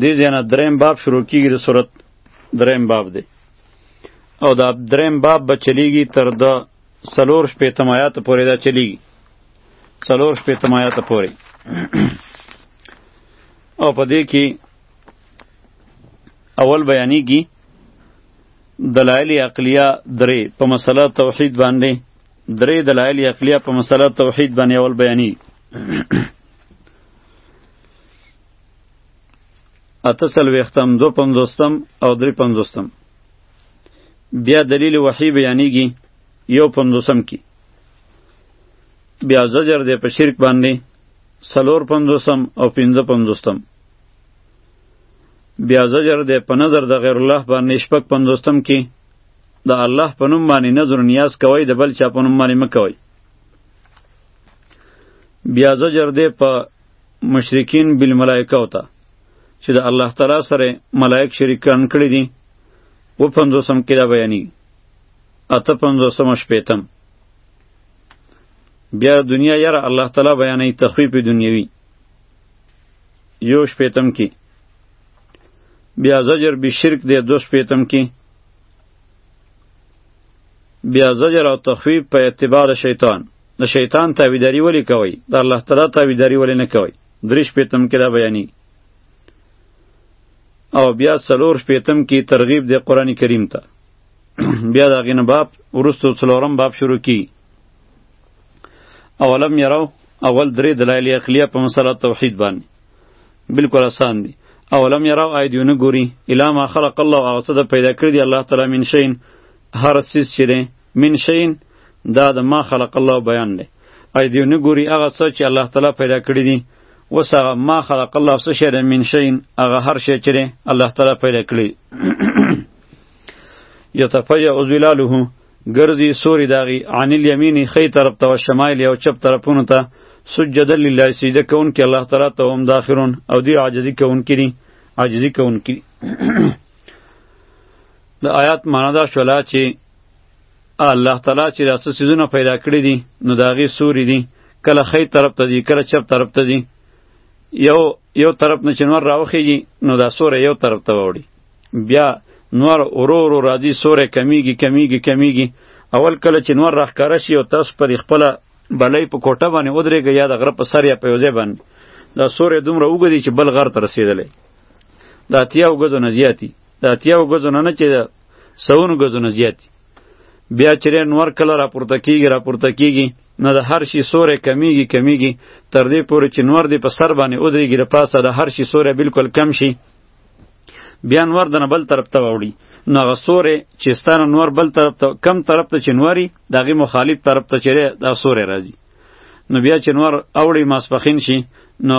دې ځنه دریم باب شروع کیږي د صورت دریم باب دی او دا دریم باب به چلیږي تر د سلور شپې تمایات پورې دا چلیږي سلور شپې تمایات پورې او په دې کې اول بیانېږي دلایل عقلیه درې په مسله توحید باندې درې دلایل عقلیه په مسله توحید باندې اول بیانی اته څلوېښتم دو پنځوستم او درې پنځوستم بیا دلیل وحی بیانیږي یو پنځوسم کې بیا زجر دی په شرک باندې څلور پنځوسم او پنځه پنځوستم بیا زجر دی په نظر د غیر الله باندې شپږ پنځوستم کې د الله په نوم باندې نظر نیاز کوئ د بل چا په نوم باندې مه کوئ بیا زجر دی په مشرکین بالملائکه وته چې د الله تعالی سره ملائک شریکان کړی دي و پنځوسم کې دا بیاني اته پنځوسم شپېتم بیا دنیا یاره الله تعالی بیانوي تخفیف دنیوي یو شپېتم کې بیا زجر به شرک دی دو شپېتم کې بیا زجر او تخویب په اعتبار شیطان د شیطان تابعداري ولې کوي د الله تعالی تابعداري ولې نه کوي درې شپېتم کې دا بیاني او بیا څلور شپېتم کې ترغیب دی قرآن کریم ته بیا د هغې نه باب وروسته څلورم باب شروع کی اولم یرو اول درې دلایل عقلیه په مسله توحید باندې بالکل آسان دی اولم یراو آی دیونه ګوري الا ما خلق الله هغه څه د پیدا کړی دی الله تعالی من شین هر څیز چې دی من شین دا د ما خلق الله بیان دی آی دیونه ګوري هغه څه چې الله تعالی پیدا کړی دی وس هغه ما خلق الله څه شی دی من شین هغه هر شی چې دی الله تعالی پیدا کړی یتفیع ظلاله ګرځي سوري داغي عن الیمین خی طرف ته او شمایل او چپ طرفونو ته سجدا لله سجده کون کې الله تعالی ته هم داخرون او دی عاجزی کون کې دي عاجزی کون کې د آیات معنا دا شولا چې الله تعالی چې داسې سيزونه پیدا کړی دي نو داغي سوري دي کله خی طرف ته دي کله چپ طرف ته دي یو یو طرف نه چنور راوخیږي نو دا سوره یو طرف ته وړي بیا نور ورو ورو راځي سوره کمیږي کمیږي کمیږي اول کله چې نور راخکاره شي او تاسو پر خپل بلې په کوټه باندې ودرېږئ یا د غره په سر یا په یوځای باندې دا سوره دومره وګدي چې بل غر ته رسېدلی د اتیاو ګزو نه زیاتی د اتیاو ګزو نه نه چې د سونو ګزو نه زیاتی بیا چې نور کله راپورته کیږي راپورته کیږي نه د هر شي سوره کمیږي کمیږي تر دې پورې چې نور دې په سر باندې ودرېږي د پاسه د هر شي سوره بالکل کم شي بیا نور دنه بل طرف ته وړي نو هغه سورې چې ستانه نور بل طرف ته کم طرف ته چې نوري دغه مخالف طرف ته چیرې دا سورې راځي نو بیا چې نور اوړي ماسپخین شي نو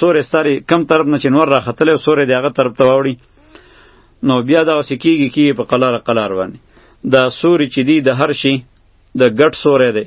سورې ستاري کم طرف نه چې نور راختلې سورې دغه طرف ته وړي نو بیا دا وسې کیږي کیږي په قلار قلار باندې دا سوري چې دی د هر شي د ګټ سورې دی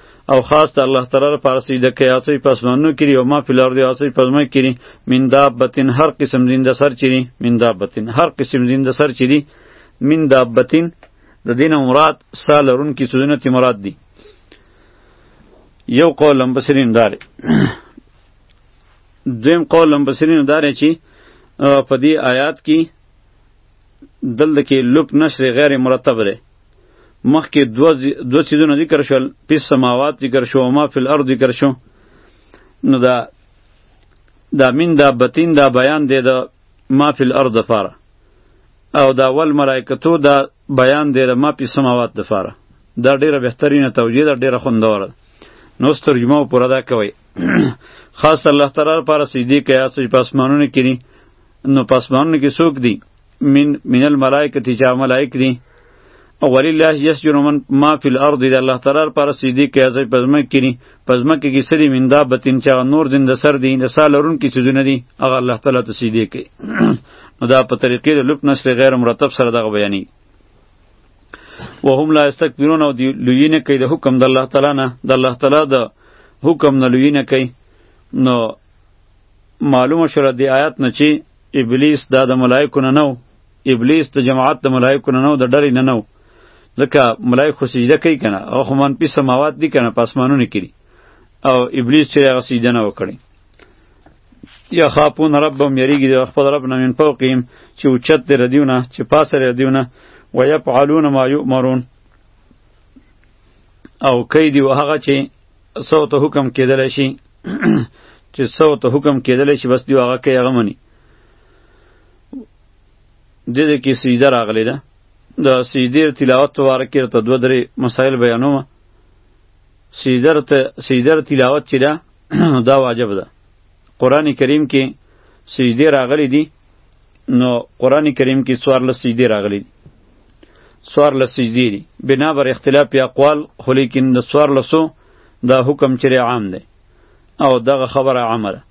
او خاص د الله تعالی لپاره سجده کوي هغه څه چې په اسمانونو کې دي او ما فی الارض هغه څه چې په ځمکه کې دي من دابتن هر قسم زنده سر چې دي من دابتن هر قسم زنده سر چې دي من دابتن د دین مراد سا لرونکي څیزونه تی مراد دي یو قول هم بسرین داره دویم قول هم بسرین داره چې په دې آیات کې دلته کې لب نشر غیر مرتب دی مخکې دو, دو چیزونه ذکر شول پی سماوات ذکر شو ما فی الارض ذکر شو نو دا دا من دا بتین دا بیان دی دا ما فی الارض دفاره او دا ول ملائکتو دا بیان دی دا ما فی سماوات دفاره دا ډیره بهترینه توجیه ده ډیره خوندوره ده نو ترجمه او پوره دا کوي خاص الله تعالی لپاره سجدي کوي چې په اسمانونو کې دي نو په اسمانونو کې څوک دي من من الملائکه چې هغه ملائک دي او ولله یسجد من ما فی الارض د الله تعالی لپاره سجدی کوي هغه په ځمکه کې دي په ځمکه کې سری من دا بتین چې هغه نور زنده سر دي د سا لرونکي څیزونه دي هغه الله تعالی ته سجدی کوي نو دا په طریقې د لوپ نشر غیر مرتب سره دغه بیانې وهم لا استكبرون او دی لوی نه کوي د حکم د الله تعالی نه د الله تعالی د حکم نه لوی نه کوي نو معلومه شوه د آیات نه چې ابلیس دا د ملایکو نه نو ابلیس د جماعت د ملایکو نه نو د ډلې نه نو ځکه ملایک خو سجده کوي کنه او خو منفي سماوات دي کنه پاسمانونه کړي او ابلیس چې هغه سجده نه وکړي یا خاپون ربهم یریږي د خپل رب نه من فوقهم چې اوچت دی ردیونه چې پاسه ردیونه و یفعلون ما یؤمرون او کوي دی هغه چې څو ته حکم کېدل شي چې څو ته حکم کېدل شي بس دی هغه کوي هغه مني د دې کې سجده راغلی ده د سجدې تلاوت په اړه کې ته دوه درې مسایل بیانوم سجده ته سجده تلاوت چې ده دا واجب ده قران کریم کې سجده راغلی دي نو قران کریم کې څوار لس سجدي راغلي دي څوار لس سجدي دي بنا بر اختلاف یا اقوال خو لیکن د څوار لسو دا حکم چیرې عام دی او دغه خبره عامه ده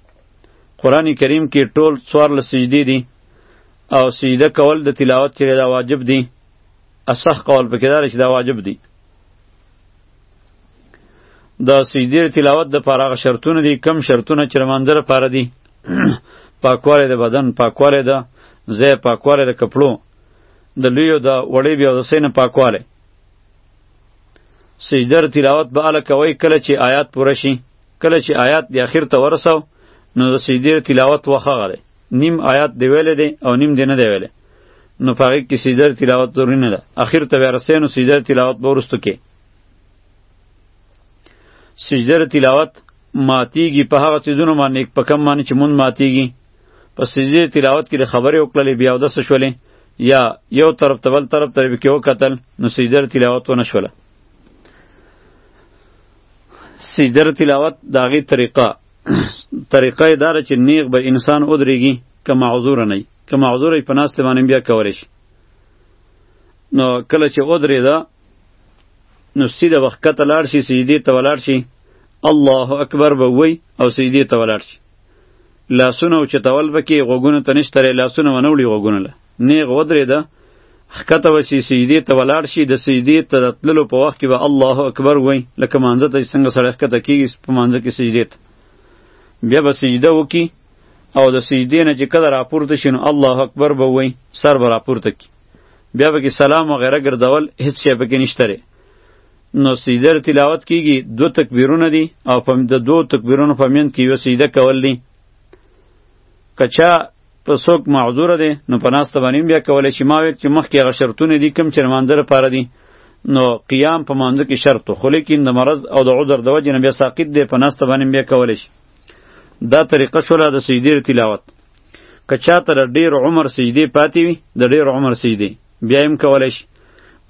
قران کریم کې ټول څوار لس سجدي دي او سجده کول د تلاوت چیرې دا واجب دي اصح قول پکې دا چې دا واجب دي د سجدې تلاوت د پاره هغه شرطونه دي کم شرطونه چې لمانځه لپاره دي پاکوالی د بدن پاکوالی د ځای پاکوالی د کپړو د لویو د وړې بیا د سینه پاکوالی سجدر تلاوت به اله کوي کله چې آیات پوره شي کله چې آیات د اخر ته ورسو نو د سجدر تلاوت وخه غره نیم آیات دی ویل دی او نیم دی نه دی ویل نو پاره کې سجدر تلاوت ضروري نه ده اخر ته ورسې نو سجدر تلاوت به ورستو کې سجده تلاوت ماتیږي په هغه چیزونو باندې په کم باندې چې مون ماتیږي په سجده تلاوت کې د خبرې وکړلې بیا د شولې یا یو طرف ته بل طرف ته کې وکتل نو سجده تلاوت ونه شوله سجده تلاوت داغي طریقه طریقه دار چې نیغ به انسان ودرېږي که معذور نه وي که معذور په ناست باندې بیا کولی شي نو کله چې ودرېده نو سیده وخت کته لاړ شي سجدې ته ولاړ شي الله اکبر به وای او سجدې ته ولاړ شي لاسونه او چتول پکې غوګونو ته نشته لري لاسونه ونه وړي غوګونو له نیغ ودرېده ښکته به شي سجدې ته ولاړ شي د سجدې ته د تللو په وخت کې به الله اکبر وای لکه مانځه ته څنګه سړی ښکته کېږي په مانځه کې سجدې ته بیا به سجده وکړي او د سجدې نه چې کله راپورته شي نو الله اکبر به وای سر به راپورته کړي بیا به کې سلام او غیره ګرځول هیڅ شی پکې نشته ری نو سجده تلاوت کیږي دو تکبیرونه دي او په د دو تکبیرونو په منځ کې یو سجده کول دي کچا په څوک معذور دی نو په ناسته باندې بیا کولای شي ما ویل چې مخکې هغه شرطونه دي کوم چې لمانځه لپاره دي نو قیام په مانځه کې شرط خو لیکن د مرض او د عذر د وجې نه بیا ساقط دی په ناسته باندې بیا کولای شي دا طریقه شوله د سجدې تلاوت که چاته د ډیر عمر سجدې پاتې وي د ډیر عمر سجدې بیا هم کولی شي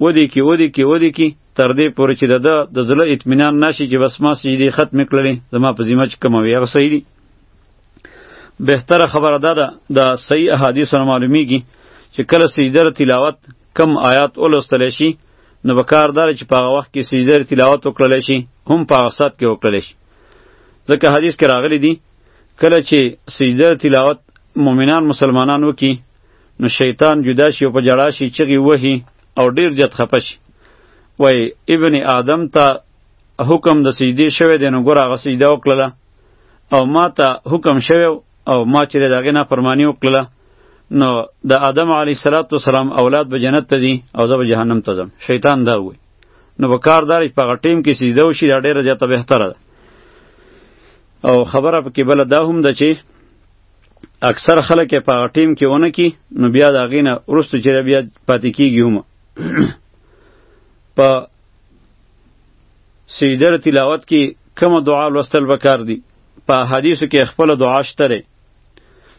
ودې کې ودې کې ودې کې تر دې پورې چې د ده د زړه اطمینان نشي چې بس ما سجدې ختمې کړلې زما په ذمه چې کومه وي هغه صحیح دي بهتره خبره دا ده د صحیح احادیثو نه معلومیږي چې کله سجده تلاوت کم آیات ولوستل شي نو به کار داره چې په هغه وخت کې سجده تلاوت وکړل شي هم په هغه سات کې وکړل شي ځکه حدیث کې راغلی دی کله چې سجده تلاوت مؤمنان مسلمانان وکي نو شیطان جدا شي او په جړا شي چغي وهي او ډیر جت خپه شي وای ابن آدم ته حکم د سجدې شوی دی نو ګوره هغه سجده وکړله او ما ته حکم شوی او ما چې د هغې نافرماني وکړله نو د آدم علیه صلات وسلام اولاد به جنت ته ځي او زه به جهنم ته ځم شیطان دا وایي نو په کار دار په هغه ټیم کې سجده وشي دا ډېره زیاته بهتره ده او خبره پکې بل دا هم ده چې اکثر خلک په هغه ټیم کې ونه کی نو بیا د هغې نه وروسته چې بیا پاتې کیږي هم په سجده تلاوت کې کومه دعا لوستل پکار دي په حدیثو کې خپل دعا شته دی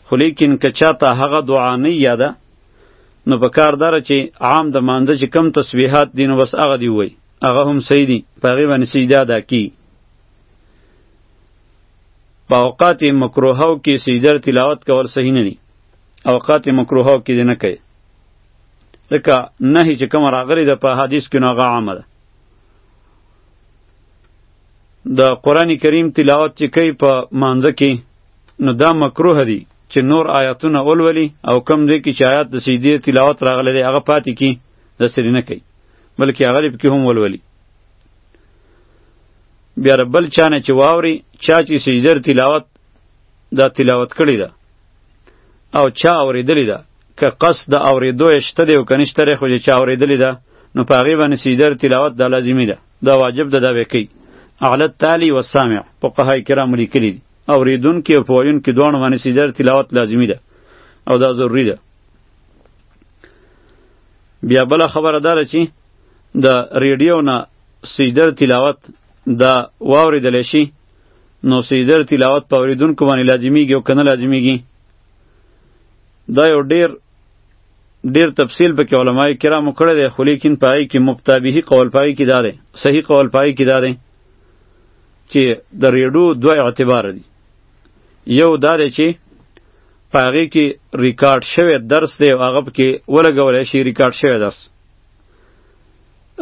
خو لیکن که چاته هغه دعا نه یاده نو په کار داره چې عام د مانځه چې کم تسبیحات دي نو بس هغه دی وای هغه هم صحیح دي په هغې باندې سجده ادا کی په اوقات مکروهو کې سجده تلاوت کول صحیح نه دي اوقات مکروهو کې نه کوي ځکه نهي چې کوم راغلی ده په حدیث کې نو هغه عامه ده د قرآن کریم تلاوت چې کوي په مانځه کې نو دا مکروه دي چې نور آیاتونه ولولي او کم دی کې چې آیات د سجدې تلاوت راغلی دی هغه پاتې کی د سری نه کوي بلکې هغه پکې هم ولولي بیا د بل چا نه چې واوري چا چې سجده تلاوت دا تلاوت کړې ده او چا اورېدلې ده که قصد د اورېدو یې شته دی او که نشته دی خو چې چا اورېدلې ده نو په هغې باندې سجده تلاوت دا لازمي ده دا واجب ده دا به کوي اعلی التالي والسامع فقهای کرامو لیکلي دي اورېدونکي او په ویونکي دواړو باندې سجده تلاوت لازمي ده او دا ضروري ده بیا بله خبره دا ده چې د ریډیو نه سجده تلاوت دا واوریدل شي نو سجده تلاوت په اوریدونکو باندې لازمیږي او کنه لازمیږي دا یو ډیر ډیر تفصیل پکې علما کرامو کړی دی خو لیکن پای کې مبتابهی قول پای کې داره صحیح قول پای کې داره چې د ریډو دوه اعتبار دي یو داره چې پاغې کې ریکارډ شوی درس دی او هغه پکې ولګول شي ریکارډ شوی درس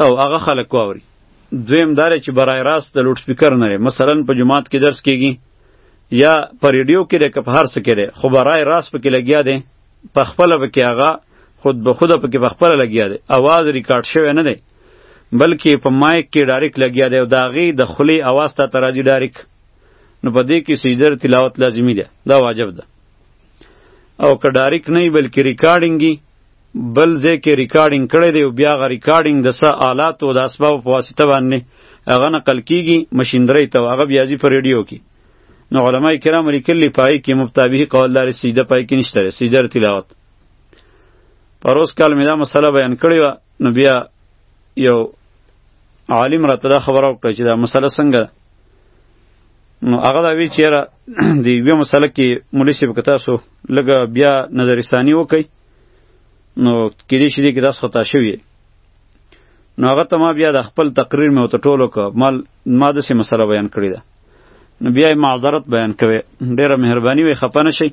او هغه خلک واوري دویم دا چې برای راست د لوډ سپیکر نه لري مثلا په جماعت کې درس کیږي یا په ریډیو کې لري که په هر څه کې لري خو برای راست پکې لګیا دی په خپله پکې هغه خود به خود پکې په خپله لګیا دی اواز ریکارډ شوی نه دی بلکې په مایک کې ډایرک لګیا دی او د هغې د خولې اواز ته ته راځي ډایرک نو په دې کې سجده تلاوت لازمي ده دا واجب ده او که ډایرک نه وي بلکې ریکارډینګ بل ځای کې ریکارډینګ کړی دی او بیا غ ریکارډینګ د سه آلات او د اسباب په واسطه باندې هغه نقل کیږي ماشیندري ته هغه بیا ځي په ریډیو کې نو علما کرام لیکلي پای کې مبتابه قول دار سجده پای کې نشته سجده تلاوت پروس کال مې دا مسله بیان کړې و نو بیا یو عالم راته دا خبره وکړه چې دا مسله څنګه نو هغه دا وی چیرې دی بیا مسله کې مولوی صاحب کتاسو لګ بیا نظر ثانی وکړي نو کې دې شي دې کې داس خطا شوی نو هغه ته ما بیا د خپل تقریر مې وته ټولو کو مال ما د سه مسله بیان کړی ده نو بیا یې معذرت بیان کوي ډیره مهرباني وي خپه نشي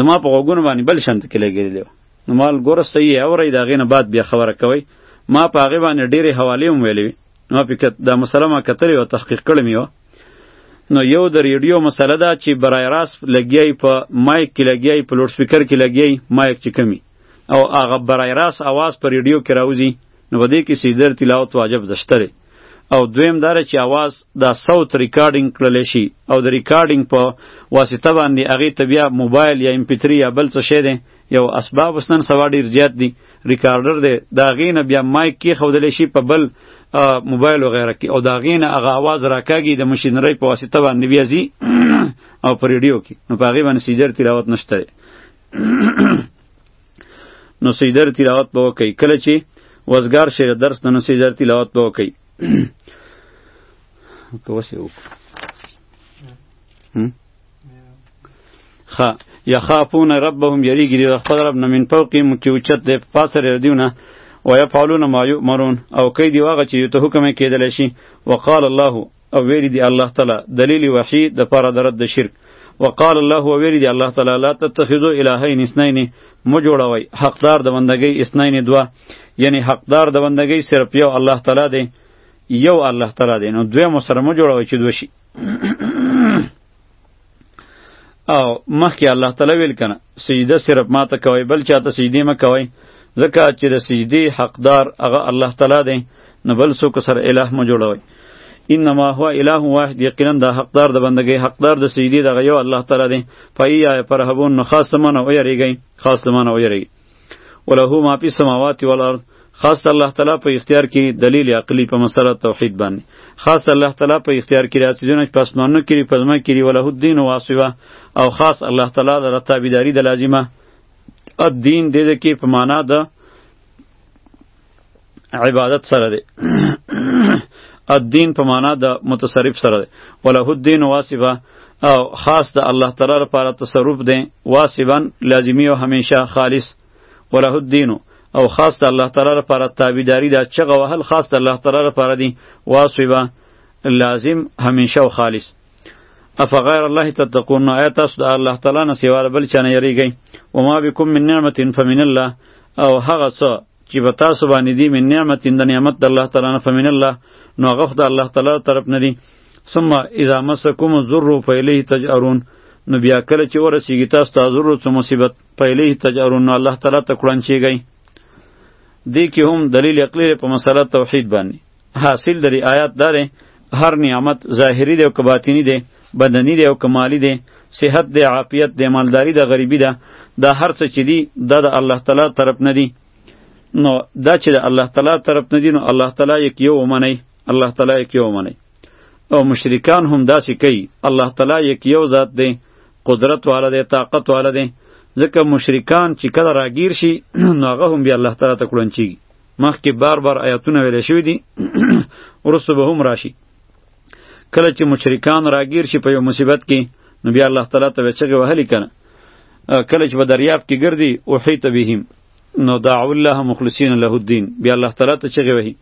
زما په غوګونو باندې بل شنت کې لګېدلی نو مال ګوره صحیح اوري دا غینه بعد بیا خبره کوي ما په هغه باندې ډیره حواله هم ویلې نو په دا مسله ما کتلې او تحقیق کړم یو نو یو د ریډیو مسله ده چې برای راس لګیای په مایک کې لګیای په لوډ سپیکر کې لګیای مایک چې کمی او هغه برای راس आवाज په ریډیو کې راوځي نو بده کې سیدر تلاوت واجب دشتره او دویم داره چې आवाज دا صوت ریکارډینګ کړل شي او د ریکارډینګ په واسطه باندې هغه ته بیا موبایل یا ام پی 3 یا بل څه شی دی یو اسباب وسنن سوا ډیر زیات دي ریکارډر دی دا غینه بیا مایک کې خودل شي په بل موبایل و غیره کې او دا غینه هغه आवाज راکاږي د ماشینرۍ په واسطه باندې بیا زی او پر ریډیو کې نو په هغه باندې سیجر تلاوت نشته نو سیجر تلاوت به وکي کله چې وزګار شي درس نو سیجر تلاوت به وکي کوسه وکړه خ یخافون ربهم یریږي د خپل رب نه من فوقهم چې اوچت دی په پاسه لري دیونه و یفعلون ما یؤمرون او کوي دی واغه چې یو ته حکم کېدل شي وقال الله او ویری دی الله تعالی دلیل وحی د پاره درد د شرک وقال الله و ویری دی الله تعالی لا تتخذوا الهین اثنین مو جوړوي حقدار د بندګۍ اثنین دوا یعنی حقدار د بندګۍ صرف یو الله تعالی دی یو الله تعالی دی نو دوی مو سره مو جوړوي چې دوی شي او مخکې الله تعالی ویل کنه سجده صرف ما ته کوي بل چاته سجده ما کوي ځکه چې د سجدي حقدار هغه الله تعالی دی نو بل څوک سره الٰه مو جوړوي انما هو اله واحد یقینا د حقدار د بندګۍ حقدار د سجدي دغه یو الله تعالی دی پای یا پرهبون نو خاص منه او یریږي خاص منه او یریږي وله ما فی السماوات والارض خاص الله تعالی په اختیار کې دلیل عقلی په مسله توحید باندې خاص الله تعالی په اختیار کې راځي دونه په اسمانونو کې په ځمکه کې وله الدین واسوه او خاص الله تعالی د رتابیداری د لازمه الدین دې کې په معنا ده عبادت سره دی الدین په معنا د متصرف سره دی وله الدین واسبه او خاص د الله تعالی لپاره تصرف دی واسبا لازمی او همیشه خالص وله الدین او خاص د الله تعالی لپاره تابعداری دا چغه وهل خاص د الله تعالی لپاره دی واسبه لازم همیشه او خالص افغیر الله تتقون نو آیا تاسو د الله تعالی نه سیوا بل چا نه یریږئ وما بکم من نعمت فمن الله او هغه څه چې به تاسو باندې دي من نعمت د نعمت د الله تعالی نه فمن الله نو هغه خدای الله تعالی طرف نه دي ثم اذا مسکم الضر فالیه تجارون نو بیا کله چې ورسیږي تاسو ته ضرور څه مصیبت فالیه تجارون نو الله تعالی ته کړنچیږئ دې کې هم دلیل عقلی په مسله توحید باندې حاصل د آیات دا دی هر نعمت ظاهری دی او که باطنی دی بدنی دی او که مالی دی صحت دی عافیت دی مالداری د غریبی ده دا هر څه چې دی دا د الله تعالی طرف نه دی نو دا چې د الله تعالی طرف نه دی نو الله تعالی یک یو ومني الله تعالی یک یو ومني او مشرکان هم داسې کوي الله تعالی یک یو ذات دی قدرت والا دی طاقت والا دی ځکه مشرکان چې کله راګیر شي نو هغه هم بیا الله تعالی ته کړنچیږي مخکې بار بار آیاتونه ویل شوی دي ورسو به هم راشي کله چې مشرکان راگیر شي په یو مصیبت کې نو بیا الله تعالی ته چغه وهلی کنه کله چې په دریاب کې ګرځي او حیت بهم نو دعو الله مخلصین له الدین بیا الله تعالی ته چغه وهی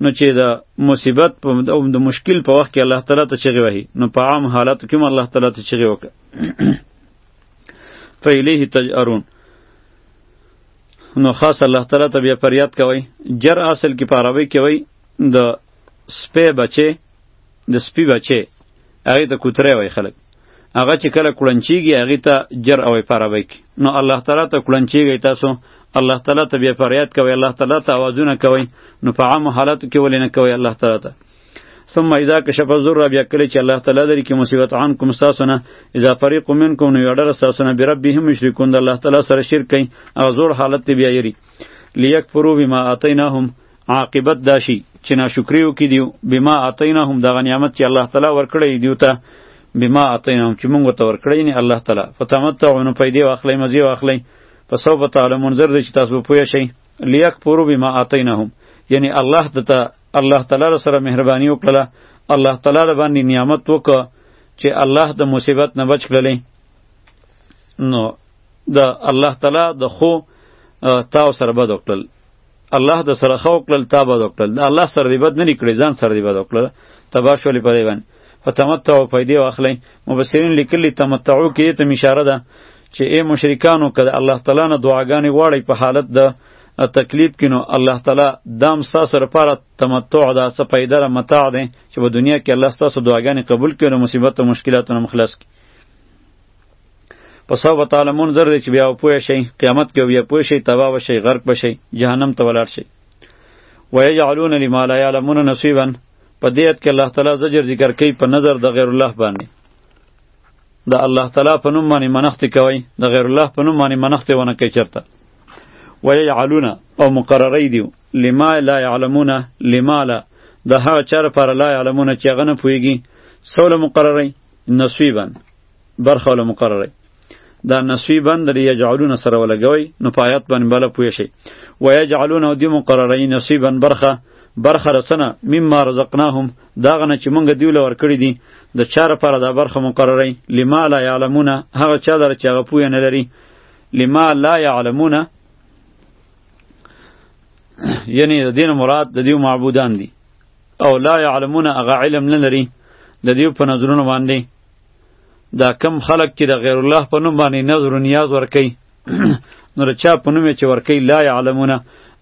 نو چې دا مصیبت په او د مشکل په وخت کې الله تعالی ته چغه وهی نو په عام حالت کې هم الله تعالی ته چغه وکړه فإلیه تجأرون نو خاص الله تعالی ته بیا فریاد کوي جر اصل کې په عربي کې وای د سپې بچي د سپي بچي هغه ته کوتره وای خلک هغه چې کله کړنچیږي هغه ته جر او په عربي کې نو الله تعالی ته کړنچیږي تاسو الله تعالی ته بیا فریاد کوي الله تعالی ته आवाजونه کوي نو په عام حالت کې ولې نه کوي الله تعالی ته ثم اذا کشف الضر بیا کله چې الله تعالی لري کې مصیبت عن کوم تاسو نه اذا فريق منکم نو یړر تاسو نه بربهم مشرکون د الله تعالی سره شرک کوي او زور حالت بیا یری لیکفروا بما اتیناهم عاقبت داشي چې ناشکری وکي دیو بما اتیناهم دغه نعمت چې الله تعالی ورکړی دیو ته بما اتیناهم چې موږ ته ورکړی نه الله تعالی فتمتعوا نو پیدې واخلې مزي واخلې فسوف تعلمون زر چې تاسو پوه شئ لیکفروا بما اتیناهم یعنی الله ته الله تعالی را سره مهرباني وکړه الله تعالی را باندې نعمت وکړه چې الله د مصیبت نه بچ کړلې نو د الله تعالی د خو تاو سره بد وکړل الله د سره خو وکړل تا بد وکړل الله سره دی بد نه نکړي ځان سره دی بد وکړل تبا شولې په دی باندې فتمتعو پیدې واخلئ مبصرین لیکلي تمتعو کې ته اشاره ده چې ای مشرکانو کله الله تعالی نه دعاګانې غواړئ په حالت د تکلیف کینو الله تعالی دام ساسو لپاره تمتع ده څه پیدا ده متاع ده چې په دنیا کې الله ستاسو دعاګانې قبول کړي نو مصیبت او مشکلاتو نه مخلص کړي په سبا تعالی مون زر دی چې بیا پوه شي قیامت کې بیا پوه شي تبا و شي غرق بشي جهنم ته ولاړ شي ويجعلون لما لا يعلمون نصيبا په دې کې الله تعالی زجر ذکر کوي په نظر د غیر الله باندې د الله تعالی په نوم باندې منښت کوي د غیر الله په نوم باندې منښت ونه کوي چرته ویعلون او مقرری دیو لما لا یعلمون لما لا د هغه چر پر لا یعلمون چې هغه نه پوهیږي سوله مقرری نصیبا برخه له مقرری دا نصیبا د یجعلون سره ولګوي نو پایات باندې بل پوه شي ویجعلون او دی مقرری نصیبا برخه برخه رسنه مما رزقناهم دا غنه چې مونږ دیو لور کړی دي د چا لپاره دا برخه مقرره لما لا یعلمون هغه چا در چې هغه پوی نه لري لما لا یعلمون یعنی د دین مراد د دیو معبودان دي او لا یعلمون هغه علم نه لري د دیو په نظرونو باندې دا کم خلق چې د غیر الله په نوم باندې نظر و نیاز ورکي نو د چا په نوم چې ورکی لا یعلمونه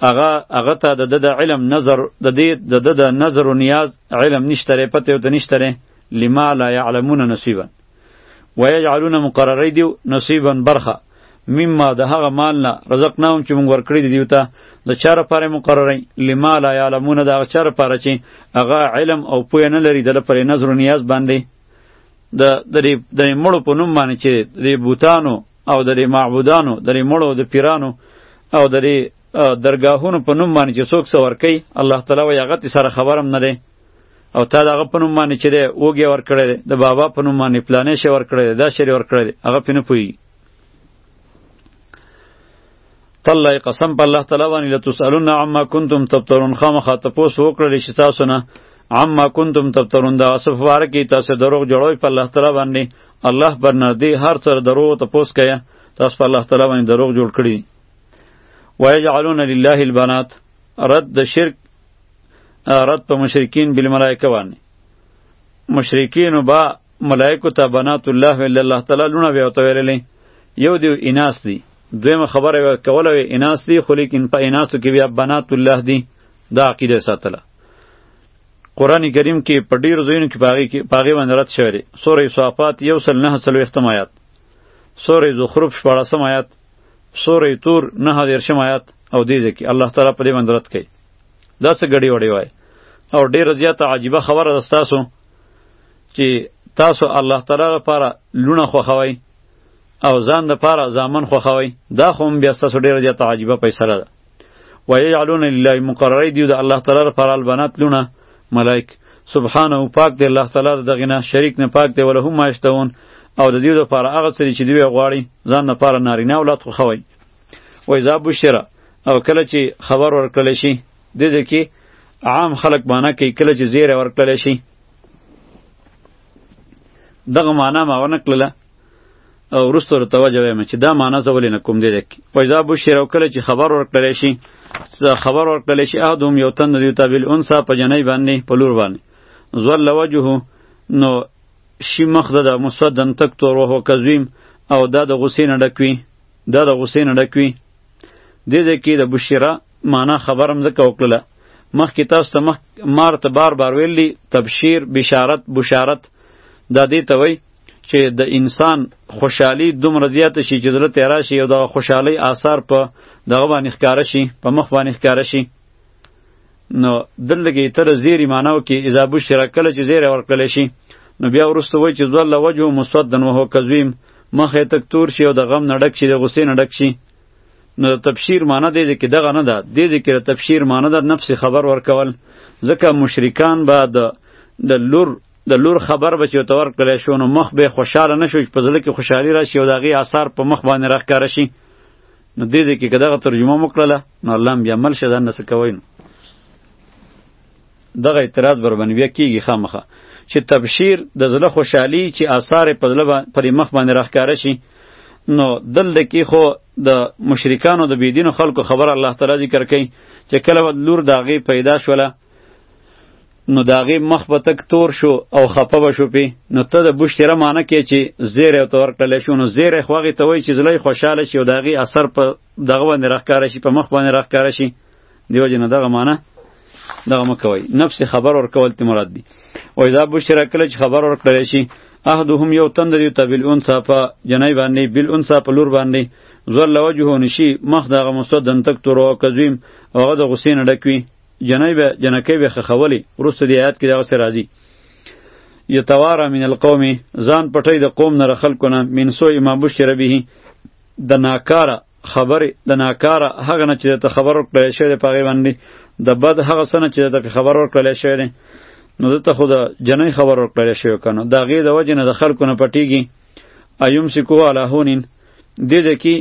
هغه هغه ته د د علم نظر د دې د د نظر او نیاز علم نشته پته او نشته لما لا یعلمون نصیبا ويجعلون مقرری دیو نصیبا برخه مما د هغه مال نه رزقناهم چې موږ ورکړی دی دیو ته د چاره پاره مقرری لما لا یعلمون د هغه چاره پاره چې هغه علم او پوهه نه لري د لپاره نظر او نیاز باندې د د مړو په نوم باندې چې د بوتانو او د دې معبودانو د دې مړو د پیرانو او د دې درگاهونو په نوم باندې چې څوک څه ورکوي الله تعالی وایي هغه تې سره خبر هم نه دی او تا د هغه په نوم باندې چې دی وږی ورکړی دی د بابا په نوم باندې پلانې شی ورکړی دی دا شی ورکړی دی هغه پرې نه پوهېږي تالله قسم په الله تعالی باندې لتسألن عما کنتم تبترون خامخا تپوس وکړل شي تاسو نه عما کنتم تبترون دا صفوار کې تاسو دروغ جوړوي په الله تعالی باندې الله برنردی هر څه دروغ ته پوس کیا تاسو په الله تعالی باندې دروغ جوړ کړی ويجعلون لله البنات رد د شرک رد په مشرکین بل ملائکه باندې مشرکین با ملائکه ته بنات الله الا الله تعالی لونه بیا ته ویلې یو دی اناس دی دویمه خبره کوله وی اناس دی خو لیکن په اناسو کې بیا بنات الله دی دا عقیده ساتله قران کریم کې په ډیرو ځایونو کې پاغي کې پاغي باندې رد شوی دی سوره صافات یو سل نه سل وختم آیات سوره زخرف شپاړسم آیات سوره تور نه دیرشم آیات او دې ځکه الله تعالی په دې باندې رد کوي دا څه غړي وړي وای او ډیره زیاته عجیبه خبره ده تاسو چې تاسو الله تعالی لپاره لونه خوخوي او ځان لپاره ځامن خوخوي دا خو هم بیا تاسو ډیره زیاته عجیبه پیسره ده و یجعلون لله مقرری دیو د الله تعالی لپاره البنات لونه ملائک سبحانه پاک دی الله تعالی دغه نه شریک نه پاک دی ولهم ما یشتون او د دیو لپاره هغه څه چې دوی غواړي ځان لپاره نارینه اولاد خو خوي و اذا بشرا او کله چې خبر ورکړل شي د دې کې عام خلق باندې کې کله چې زیره ورکړل شي دغه معنا ما ونه کړله او وروسته ورته وجه وایم چې دا معنا زه ولې نه کوم دی لکه وایذا بشیر او کله چې خبر ورکړلی شي خبر ورکړلی شي احدهم یو تن دوی ته بالانثی په جنۍ باندې په لور باندې ظل وجهه نو شي مخ د مسودن تک تور وهو کظیم او دا د غصې نه ډک وي دا د غصې نه ډک وي دې ځای کې د بشیره معنا خبر هم ځکه وکړله مخکې تاسو ته مخ مار ته بار بار ویلی تبشیر بشارت بشارت دا دې ته وایي چې د انسان خوشحالي دومره زیاته شي چې زړه ته یې راشي او دغه خوشحالۍ آثار په دغه باندې ښکاره شي په مخ باندې ښکاره شي نو دلته کې تر زیری معناو کې اذا بشرا کله چې زیری ورکړل شي نو بیا ورسته وای چې ځل وجه مسودن وهو کذویم مخ یې تک تور شي او د غم نه ډک شي د غصې نه ډک شي نو تبشیر معنی دی چې دغه نه ده دی چې تبشیر معنی ده نفس خبر ورکول ځکه مشرکان به د د لور د لور خبر به چې ته ورکړی شو نو مخ به خوشاله نه شو چې په زړه کې خوشحالي راشي او د هغې اثار په مخ باندې راښکاره شي نو دې ځای کې که دغه ترجمه مو کړله نو الله هم بیا مل شه ځان نه څه کوی نو دغه اعتراض بر باندې بیا کیږي خامخه چې تبشیر د زړه خوشحالي چې آثار په زړه پر مخ باندې راښکاره شي نو دلته کې خو د مشرکانو د بيدینو خلکو خبر الله تعالی ذکر کوي چې کله لور داغه پیدا شوله نو داغه مخ به تک تور شو او خپه به شو پی نو ته د بوشتره معنی کې چې زیره او تور کړل شو نو زیره خوغه ته وای چې زلای خوشاله شي او داغه اثر په دغه باندې راخکار شي په مخ باندې راخکار شي دیو جن دغه معنی دغه مکوي نفس خبر ور کول ته مراد دی او اذا بوشتره کله چې خبر ور کړل شي احدهم یو تند دی ته بل انسا په جنای باندې بل انسا په لور باندې زور لوجه نشي مخ دغه مستدن تک تور او کزویم هغه د غسین ډکوي جنای به جنکې به خخولې وروسته دی آیات کې دا څه راځي یتوارا من القوم ځان پټی د قوم نه خلکو نه من سو امام بشر به د ناکاره خبره د ناکاره هغه نه چې ته خبر ورکړل شوی په غی باندې د بد هغه سنه چې ته خبر ورکړل شوی دی نو ته خو د جنې خبر ورکړل شوی کنه دا غي د وجه نه د خلکو نه پټیږي ايوم سکو علی هونین دې دې کې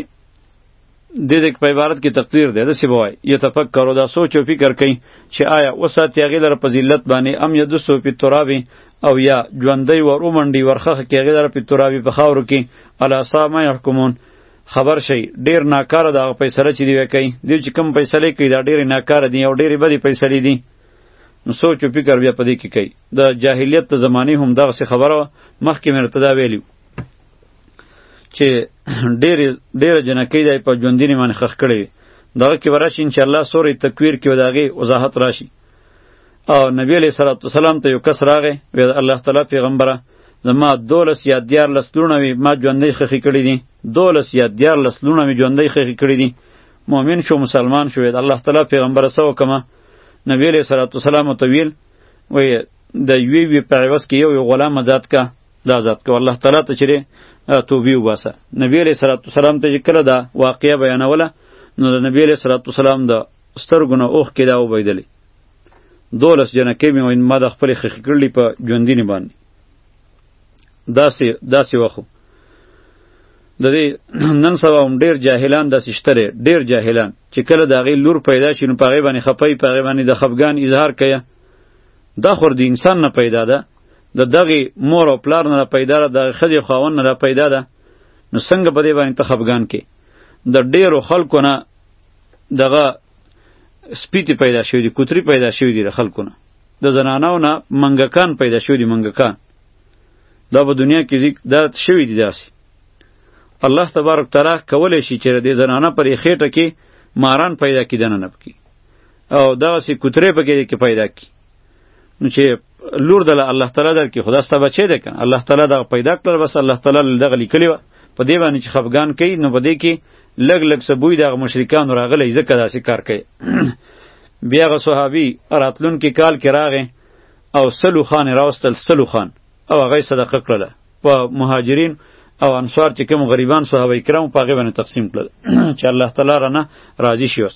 دې دې په عبارت کې تقدیر دی د سی بوای یتفکر دا سوچ او فکر کوي چې آیا وسات یغې لر په ذلت باندې ام یدو سو په ترابي او یا ژوندۍ ور اومنډي ورخه کې هغې لر په ترابي په خاورو کې الا سما يحکمون خبر شي ډیر ناکاره دا فیصله چې دی وکي دی چې کم فیصله کوي دا ډیر ناکاره دي او ډیر بدی فیصله دي نو سوچ او فکر بیا پدې کې کوي د جاهلیت په زمانه هم دغه خبره مخکې مرتدا ویلیو چې ډېر ډېر جنکې دی په ژوندینې باندې خخ کړی دغه کې ورشي ان شاء الله سورې تکویر کې وداغي وضاحت راشي او نبی علیہ الصلوۃ والسلام ته یو کس راغی وی الله تعالی پیغمبره زما دولس یا دیار لس لونه وی ما ژوندې خخې کړی دي دولس یا دیار لس لونه وی ژوندې خخې کړی دي مؤمن شو مسلمان شو وی الله تعالی پیغمبره سو کما نبی علیہ الصلوۃ والسلام ته ویل وی د یوی وی په عوض کې یو غلام آزاد کا دا ذات کو الله تعالی ته چیرې توبې وباسه نبی علیه الصلاۃ والسلام ته چې کله دا واقعه بیانوله نو د نبی علیه الصلاۃ والسلام د سترګو نه اوښ کې دا وبیدلې دولس جنه کې مې ما د خپل خخ کړلې په ژوندینې باندې داسې داسې وخو د دې نن سبا هم ډیر جاهلان د سشتره ډیر جاهلان چې کله د غي لور پیدا شي نو پاغه باندې خپای پاغه باندې د خفګان اظهار کوي دا خور د انسان نه پیدا ده د دغه مور او پلار نه پیدا ده د خځې خاون نه پیدا ده نو څنګه په دې باندې ته خفګان کې د ډیرو خلکو نه دغه سپیتی پیدا شوی دی کوتری پیدا شوی دی د خلکو نه د زنانو نه منګکان پیدا شوی دی منګکان دا په دنیا کې ذکر دا شوی دی داسې الله تبارک تعالی کولای شي چې د زنانه پر خېټه کې ماران پیدا کیدنه نه پکې او دا سې کوتره پکې کې پیدا کی نو چې لور دله الله تعالی در کې خدا ستا بچی دی کنه الله تعالی دا پیدا کړل بس الله تعالی دغه لیکلی و په دې باندې چې خفګان کوي نو په دې کې لګ لګ سبوی دغه مشرکان راغلی ځکه داسې کار کوي بیا غ صحابي راتلون کې کال کې راغې او سلو خان راوستل سلو خان او هغه صدقه کړله په مهاجرین او انصار چې کوم غریبان صحابه کرام په هغه باندې تقسیم کړل چې الله تعالی رانه راضي شي اوس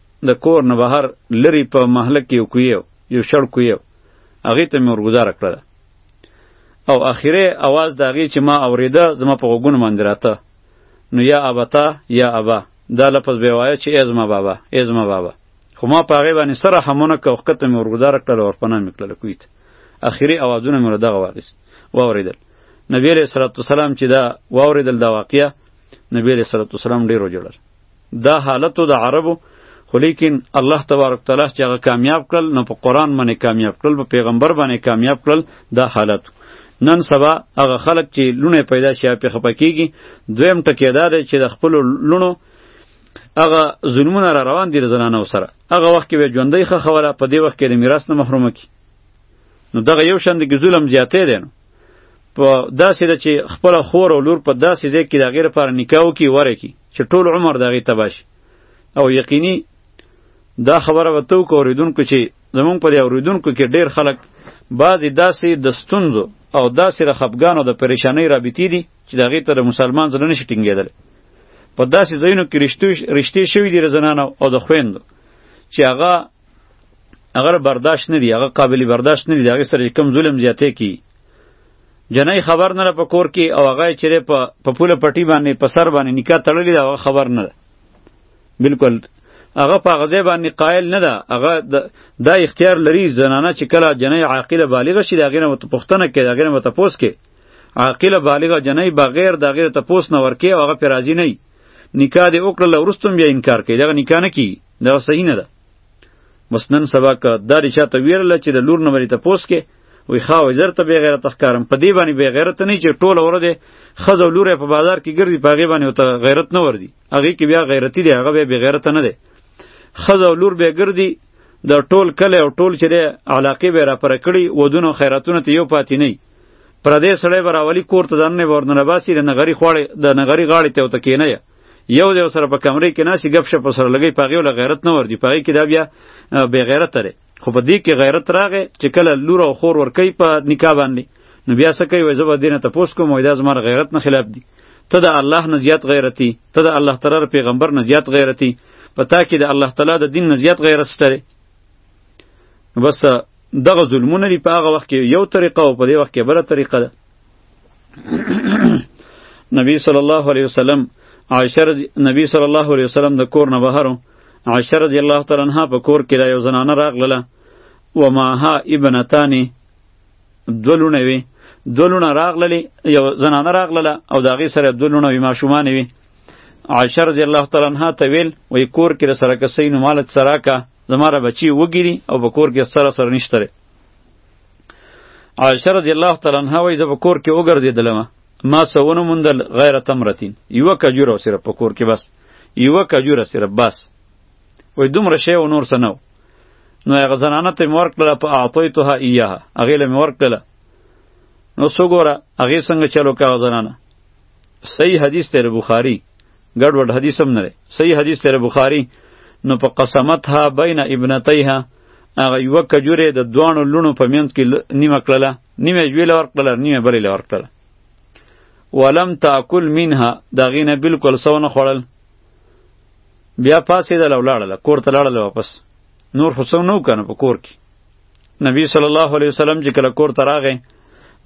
د کور نه بهر لري په محله کې یو کوی یو شړ کوی هغه ته مې ورګزاره کړل او اخیره اواز د هغې چې ما اوریده زما په غوږونو باندې راته نو یا ابتا یا ابا دا لفظ به وایه چې ای زما بابا ای زما بابا خو ما په هغې باندې سره همونه که وخکته مې ورګزاره کړل او ورپناه مې کړله کوی ته اخیری اوازونه مې له دغه واخیست واوریدل نبی علیه السلام چې دا واوریدل دا واقعه نبی علیه السلام ډېر وجړل دا حالت د عربو خو لیکن الله تبارک تعالی چې هغه کامیاب کړل نو په قران باندې کامیاب کړل په پیغمبر باندې کامیاب کړل دا حالت نن سبا هغه خلک چې لونه پیدا شي په خپکیږي دویم ټکی دا دی چې د خپل لونو هغه ظلمونه را روان دي زنانه سره هغه وخت کې به ژوندۍ خه خوره په دې وخت کې د میراث نه محروم کی نو دغه یو شند کې ظلم زیاتې دی نو په داسې ده چې خپل خور او لور په داسې ځای کې د هغې لپاره نکاح وکړي وره کړي چې ټول عمر د هغې تباه شي او یقیني دا خبره به ته وکړو اورېدونکو چې زمونږ په دې اورېدونکو کې ډېر خلک بعضې داسې د ستونزو او داسې د خپګانو د پریشانۍ رابطې دي چې د هغې ته د مسلمان زړه نشي ټینګېدلی په داسې ځایونو کې رشتې شوي دي د زنانو او د خویندو چې هغه هغه برداشت نه دی هغه قابل برداشت نه دی هغه سره کم ظلم زیاته کی جنای خبر نه په کور کې او هغه چیرې په په پوله پټی باندې په سر باندې نکاح تړلې دا خبر نه ده بالکل هغه په غزه باندې قائل نه ده هغه دا اختیار لري زنانه چې کله جنای عاقله بالغه شي دا غینه مت پښتنه کې دا غینه مت پوس کې عاقله بالغه جنای بغیر دا غیر ته پوس نه ورکه هغه پر راضی نه نکاح دې وکړل ورستم بیا انکار کوي دا نکاح نه کی دا صحیح نه ده بس نن سبا که دا رچا ته ویرله چې د لور نه مری ته پوس کې وی خا وزر ته بغیر تخکارم په دې باندې بغیر ته نه چې ټول ورده خزو لور په بازار کې ګرځي په غي باندې ته غیرت نه وردی هغه کې بیا غیرتی دی هغه به بغیر ته نه دی خزو لور به ګرځي د ټول کله او ټول چې علاقه به را پر کړی ودونو خیراتونه ته یو پاتې نه پردې سړی براولی کور ته ځان نه ورننه باسي د نغری خواړې د نغری غاړې ته وتکینه یو دیو سره په کمرې کې ناسي غب شپ سره لګي پاغي ول غیرت نه ور دي پاغي کې دا بیا بے غیرت لري خو په دې کې غیرت راغې چې کله لور او خور ور کوي په نکاح باندې نو بیا څه کوي وځه به دینه ته پوس کوم وای دا زما غیرت نه خلاف دي ته د الله نه زیات غیرتی ته د الله تعالی پیغمبر نه زیات غیرتی په تا کې د الله تعالی د دین نه زیات غیرت شته بس دغه ظلمونه دی په هغه وخت کې یو طریقه او په دې وخت کې بل طریقه ده نبی صلی الله علیه وسلم عائشه رضی نبی صلی الله علیه وسلم د کور نه بهرو عائشه رضی الله تعالی عنها په کور کې یو زنانه راغله و ماها ابنتانی دولونه وی دولونه راغللی یو زنانه راغله او د هغې سره دولونه وی ماشومان وی عائشه رضی الله تعالی عنها ته ویل وی کور کې سره کسې نو مالت سره کا زماره بچی وګیری او په کور کې سره سره نشتره عائشه رضی الله تعالی عنها وایي زه په کور کې وګرځېدلم ما څه ونه موندل غیر تمرتین یوه کجوره صرف په کور کې بس یوه کجوره صرف بس وایي دومره شی و نور څه نه نو هغه زنانه ته مې ورکړله په اعطیتها ایاها هغې له مې ورکړله نو څه ګوره هغې څنګه چلو که هغه زنانه صحیح حدیث دی بخاري ګډ وډ حدیث هم نه دی صحیح حدیث تیر بخاری نو په قسمتها بین ابنتیها هغه یو کجوره د دوانو لونو په منځ کې نیمه کړله نیمه یوې لور کړله نیمه بلې لور کړله ولم تاکل منها دا غینه بالکل سو نه خوړل بیا پاسې د لولاړله کور ته لاړله واپس نور خو سو نو کنه په کور کې نبی صلی الله علیه وسلم چې کله کور ته راغی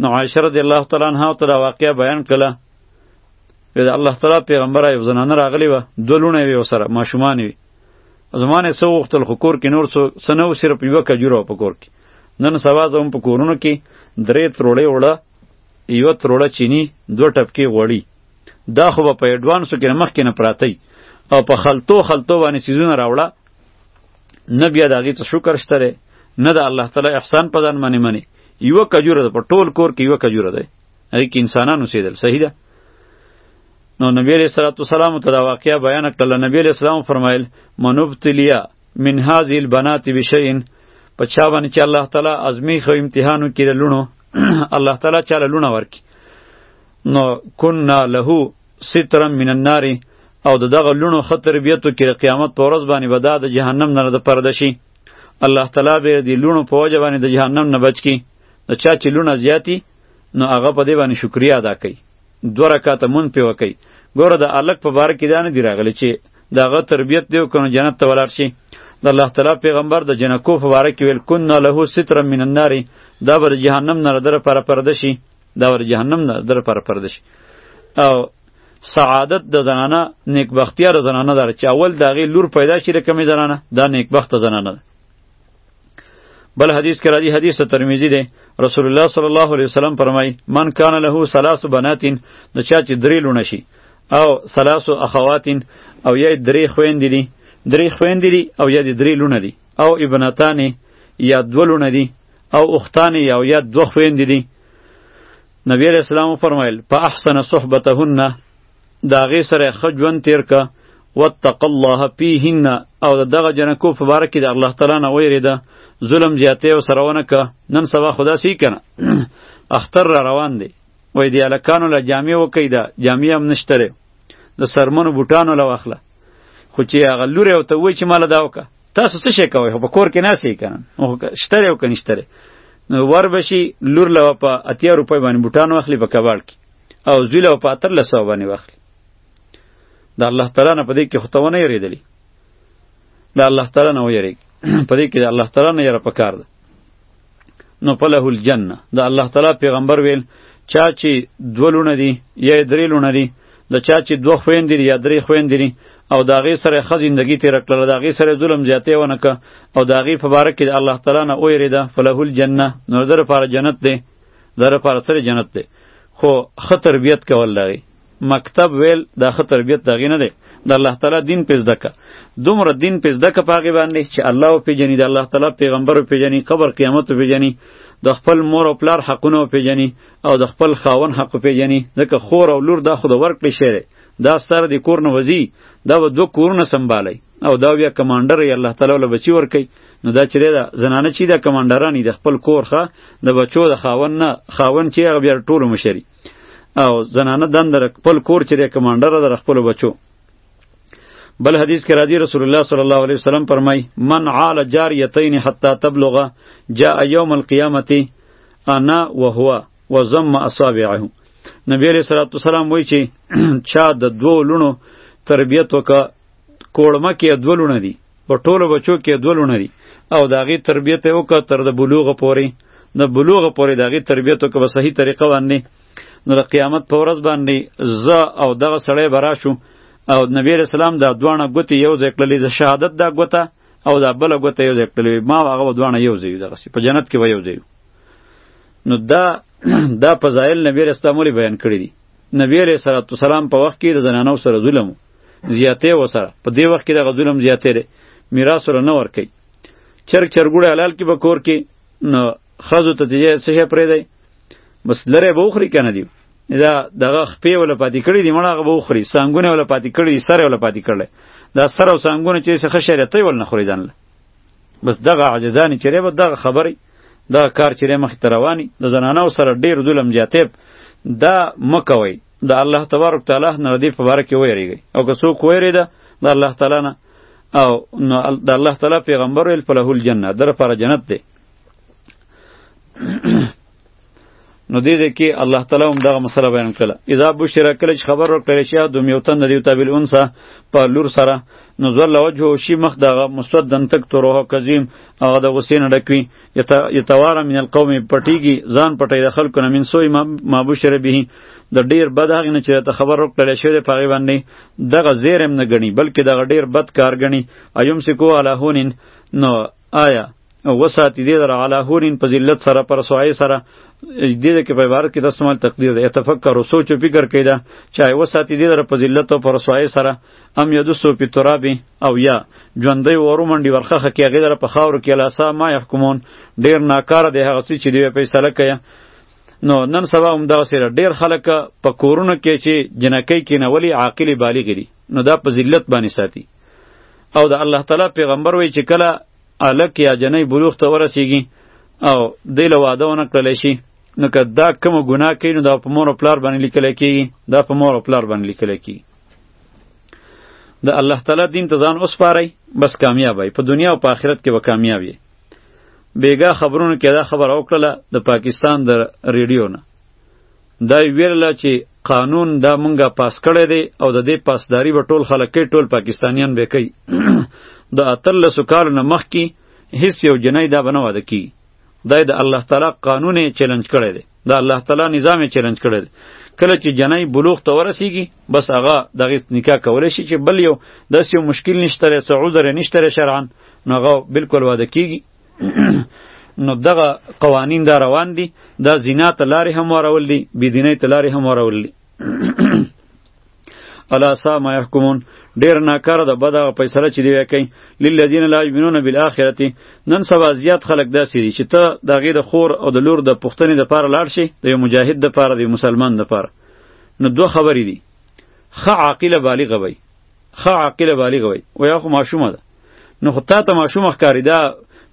نو عائشه رضی الله تعالی عنها ته دا واقعه بیان کړه بیا د الله تعالی پیغمبر یو زنانه راغلی و دوه لوڼه یې ورسره ماشومان وي زمانه څه وختل خو کور کې نور څه څه نه و صرف یوه کجوره په کور کې نن سبا زموږ په کورونو کې درې تروړې وړه یوه تروړه چینی دوه ټپکې غوړي دا خو به په اډوانسو کې مخکې نه پراتی او په خلطو خلطو باندې سیزونه راوړه نه بیا د هغې څه شکر شته دی نه د الله تعالی احسان په ځان باندې منې یوه کجوره ده په ټول کور کې یوه کجوره دی هغې کې انسانان اوسېدل صحیح ده نو نبی علیہ الصلوۃ والسلام ته دا واقعیا بیان کړل نبی علیہ السلام فرمایل منبتلیا من هذه البنات بشیء په چا باندې چې الله تعالی ازمی خو امتحانو کې لونو الله تعالی چاله لونه ورکی نو کنا له سترا من النار او دغه لونو خطر بیتو کې قیامت پر ورځ باندې به دا د جهنم نه د پرده شي الله تعالی به دی لونو په وجه باندې د جهنم نه بچ کی د چا چې لونه زیاتی نو هغه په دې باندې شکریا ادا کوي دوه رکعاته مون پې وکړي ګوره د الک په باره کې دا نه دی راغلی چې د هغه تربیت دی کنو جنت ته ولاړ شي د الله تعالی پیغمبر د جنکو په باره کې ویل کن له ستر من النار دا بر جهنم نه در پر پرده شي دا بر جهنم نه در پر پرده شي او سعادت د زنانه نیکبختیا د زنانه دار چې اول دغه لور پیدا شي د کمی زنانه دا نیکبخت زنانه ده بل حدیث کې راځي حدیث ترمذی دی رسول الله صلی الله علیه وسلم فرمای من کان له ثلاث بنات د چا چې درې لونه شي او ثلاث اخوات او یا درې خويندې دي درې خويندې دي او یا درې لونه دي او ابنتان یا دو لونه دي او اختان یا یا دو خويندې دي نبی علیہ السلام فرمایل په احسن صحبتهن د هغې سره یې ښه ژوند تېر که واتق الله فیهن او د دغه جنکو په باره کې د الله تعالی نه ویرېده ظلم زیاتی او سره ونه که نن سبا خدا سی کنه اختر را روان دی وای دی الکانو له جامع وکي دا جامع هم نشته د سرمنو بوټانو له واخله خو چې هغه لوري او ته وای چې مال دا وکه تاسو څه شي کوئ په کور کې نه سي کنه شته او کنيشته نو ور بشي لور لوا په اتیا روپۍ باندې بوټان واخلي په کباړ کې او ذل او پاتر له سبب باندې واخلي د الله تعالی نه پدې کې خطونه یریدلی د الله تعالی نه ویریږي پدې کې د الله تعالی نه یره پکار ده نو پله الجنه د الله تعالی پیغمبر ویل چا چې دوه لونه دي یا درې لونه دي د چا چې دوه خویندې دي یا درې خویندې دي او د هغې سره ښه زندګي تېره کړله د هغې سره ظلم زیاتی ونه که او د هغې په باره کې د الله تعالی نه ویرېده فله الجنه نو د لپاره جنت دی دا لپاره سره جنت دی خو ښه تربیت کول لري مکتب ویل دا ښه تربیت دغې نه دی د الله تعالی دین پې زده که دومره دین پې زده که په هغې باندې چې الله وپېژني د الله تعالی پیغمبر وپېژني قبر قیامت وپېژني د خپل مور او پلار حقونه وپېژني او د خپل خاون حق وپېژني ځکه خور او لور دا خو د ورکړې شی دی دا ستاره د کور نه وځي دا به دوه کورونه سنبالی او دا بیا کمانډر یې الله تعالی له بچی ورکي نو دا چیرې دا زنانه چی دا کمانډرانی د خپل کور ښه د بچو د خاون نه خاون چې هغه بیا ټولو مشري او زنانه دند در خپل کور چیرې کمانډر در خپل بچو بل حدیث کې راځي رسول الله صلی الله علیه وسلم فرمای من عال جاریتین حتا تبلغ جاء یوم القیامه انا وهو وزم اصابعه نبی علیہ الصلوۃ والسلام وایي چې چا د دوه لونو تربیت وکړه کوړمه کې دوه لونه دي په ټولو بچو کې دوه لونه دي او د هغې تربیت یې وکړه تر د بلوغه پورې د بلوغه پورې د هغې تربیت وکړه په صحیح طریقه باندې نو د قیامت په ورځ باندې زه او دغه سړی به راشو او نبی علیہ السلام دا دوانه ګوتې یو ځای کړلې د شهادت دا ګوته او دا بله ګوته یو ځای کړلې ما او هغه به دواړه یو ځای یو دغسې په جنت کې به یو ځای نو دا دا فضایل نبی علیه السلام ولې بیان کړي دي نبی علیه السلام په وخت کې د زنانو سره ظلم زیاته وسره په دې وخت کې دغه ظلم زیاته دی میراث سره نه ورکي چرګ چرګوړی حلال کې به کور کې نو خزو ته چې څه شي پرې دی بس لره به وخوري کنه دی دا دغه خپې ولا پاتې کړی دی مړه به وخوري سانګونه ولا پاتې کړی دی سره ولا پاتې کړل دا سره او سانګونه چې څه خشره ته ول نه خوري ځانله بس دغه عجزانی چې به دغه خبرې دا کار چې مخ ته رواني د زنانو سره ډیر ظلم زیاتېب دا مکوي د الله تبارک تعالی نه ردی په باره کې ویریږي او که څوک ویریده د الله تعالی نه او نو د الله تعالی پیغمبر ویل په له الجنه در پر جنت دی نو دې دې کې الله تعالی هم دغه مسله بیان کړه اذا بشرا کله چې خبر ورکړل شي د میوتن دیو تابل انسا په لور سره نو زل وجهه شي مخ دغه مسودن تک تروه کظیم هغه د غسین ډکوي یتوارا من القوم پټیږي ځان پټي د خلکو نه من سوی ما بشر به د ډیر بد هغه نه چې ته خبر ورکړل شوی دی پاغي باندې دغه زیرم نه غني بلکې دغه ډیر بد کار غني ايوم سکو علی هونین نو آیا وساتی دې در علی هونین په ذلت سره پر سوای سره دې کې په عبارت کې د استعمال تقدیر دی تفکر او سوچ او فکر کیدا چا وساتی دې در په ذلت او پر سوای سره ام یدسو پی تراب او یا ژوندی ورو منډي ورخه کې هغه در په خاور کې لاسا ما يحکمون ډیر ناکاره دی هغه څه چې دی فیصله کوي نو نن سبا هم دا سره ډیر خلک په کورونو کې چې جنکۍ کې نه ولی عاقل بالغ دي نو دا په ذلت باندې ساتي او د الله تعالی پیغمبر وی چې کله الک یا جنۍ بلوغ ته ورسیږي او دی له واده ونه کړلی شي نو که دا کومه ګناه کوي نو دا په مور او پلار باندې لیکلی کېږي دا په مور او پلار باندې لیکلی کېږي د الله تعالی دین ته ځان وسپارئ بس کامیاب وئ په دنیا او په آخرت کې به کامیاب یې بیګا خبرونو کې دا خبره وکړله د پاکستان د ریډیو نه دا ویرله چې قانون دا مونږه پاس کړی دی او د دې پاسداری به ټول خلک کوي ټول پاکستانیان به کوي د اتلسو کالو نه مخکې هیڅ یو جنۍ دا به نه واده کیږي دا د الله تعالی قانون یې چیلنج کړی دی دا الله تعالی نظام یې چیلنج کړی دی کله چې جنای بلوغ ته ورسیږي بس هغه دغه نکاح کولای شي چې بل یو داس یو مشکل نشته لري څه عذر نشته لري شرعا نو هغه بالکل واده کیږي نو دغه قوانین دا روان دي دا زنا ته لارې هم ورول دي بی دینۍ ته لارې هم ورول دي الا سا ما يحكمون ډیر ناکاره ده بده فیصله چې دی وکي للذین لا یؤمنون بالآخرته نن سبا زیات خلک داسې دي چې ته د غیر خور او د لور د پښتنې د پاره لاړ شي د یو مجاهد د پاره د مسلمان د پاره نو دوه خبرې دي خ عاقله بالغ وي خ عاقله بالغ وي او یا خو ماشومه ده نو خو تا ته ماشوم ښکاري دا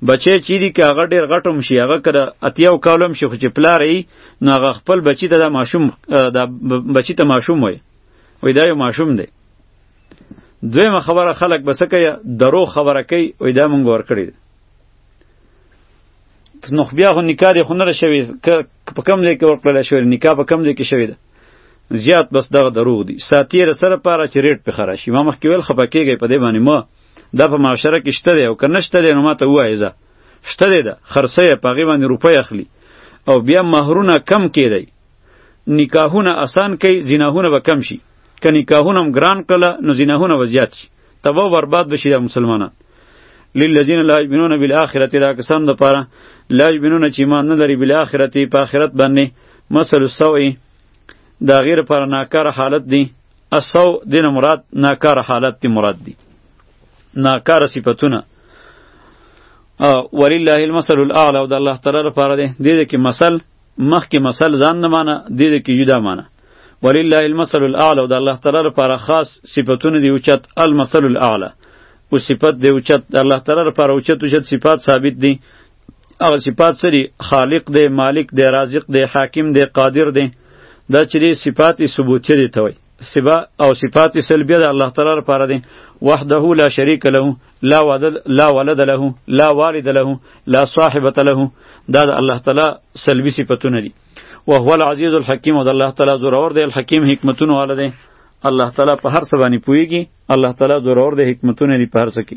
بچی چې دی که هغه ډېر غټ هم شي هغه که د اتیاو کالو هم شي خو چې پلار یې نو هغه خپل بچي ته دا ماشوم دا بچي ته ماشوم وایي وایي دا یو ماشوم دی دویمه خبره خلک به څه کوي درو خبره کوي وایي دا مونږ ورکړي نو بیا خو نکاح دی خو نه شوی په کم ځای کې ورکړل شوی نکاح په کم ځای کې شوی ده زیات بس دغه دروغ دي ساتیر سره پاره چې ریټ په خره شي ما مخکې ویل خپه کېږي په دې باندې ما دا په معاشره کې شته دی او که نه شته دی نو ما ته ووایه ځه شته دی ده خرڅه یې په هغې باندې روپۍ اخلي او بیا مهرونه کم کېدی نکاحونه اسان کوي زیناهونه به کم شي که نکاحونه هم ګران کړله نو زیناهونه به زیات شي تبا برباد بشي دا مسلمانان للذین لا یؤمنون بالآخرة دا کسان د پاره لا یؤمنون چې ایمان نه لري بالآخرة په آخرت باندې مثل السوء دا غیر پر ناکار حالت دی اسو دین مراد ناکار حالت دی مراد دی ناکار صفاتونه ولله المثل الاعلى او د الله تعالی لپاره دی دې کې مثل مخکې مثل ځان نه معنی دې دې کې جدا معنی ولله المثل الاعلى د الله تعالی لپاره خاص صفاتونه دی اوچت المثل الاعلى او صفات دی اوچت د الله تعالی لپاره اوچت اوچت صفات ثابت دي او صفات سری خالق دی مالک دی رازق دی حاکم دی قادر دی دا چې صفات ثبوتي دي ته وایي سبا او صفات سلبیه د الله تعالی لپاره دي وحده لا شریک له لا ولد لا ولد له لا والد له لا صاحبه له دا د الله تعالی سلبی صفاتونه دي وهو العزیز الحکیم او د الله تعالی زورور دی الحکیم حکمتونه والا دی الله تعالی په هر څه باندې پوهیږي الله تعالی زورور دی حکمتونه دی په هر څه کې